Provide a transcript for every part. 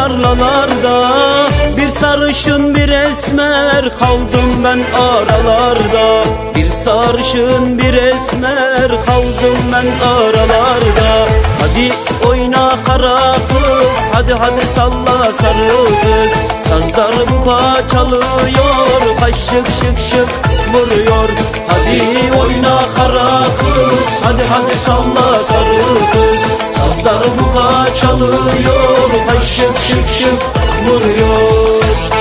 tarlalarda. Bir sarışın bir esmer Kaldım ben aralarda. Bir sarışın bir esmer Kaldım ben aralarda. Hadi oyna kara kız Hadi hadi salla sarı kız Sazlar buka çalıyor Kaşık şık şık vuruyor. Hadi oyna kara kız Hadi hadi salla sarı kız. Sazlar buka çalıyor Kaşık şık şık vuruyor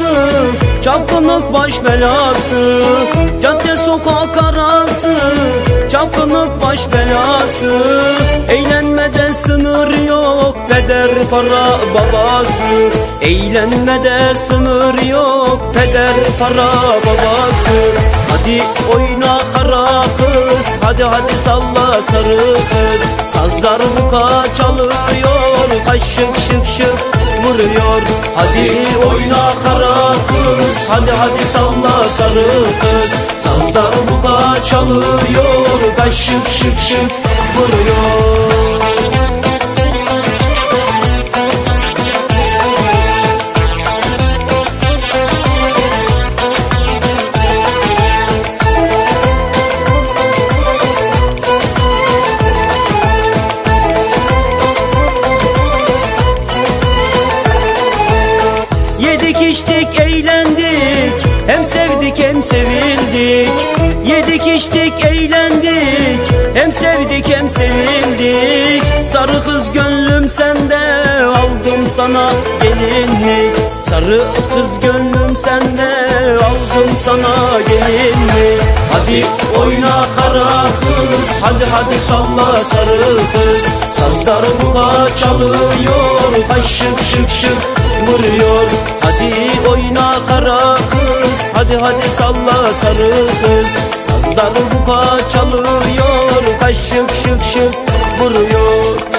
arası Çapkınlık baş belası Cadde sokak arası Çapkınlık baş belası. Eğlenmede sınır yok Peder para babası. Eğlenmede sınır yok Peder para babası. Hadi oyna kara kız Hadi hadi salla sarı kız. Sazlar buka çalıyor Kaşık şık şık vuruyor. Hadi oyna kara kız Hadi hadi salla sarı kız. Sazlar buka çalıyor Kaşık şık şık vuruyor İçtik eğlendik. Hem sevdik hem sevildik. Yedik içtik eğlendik. Hem sevdik hem sevildik. Sarı kız gönlüm sende Aldım sana gelinlik. Sarı kız gönlüm sende Aldım sana gelinlik. Hadi oyna kara kız Hadi hadi salla sarı kız. Sazlar buka çalıyor Kaşık şık şık vuruyor. Hadi oyna kara kız. Hadi hadi salla sarı kız. Sazlar buka çalıyor Kaşık şık şık vuruyor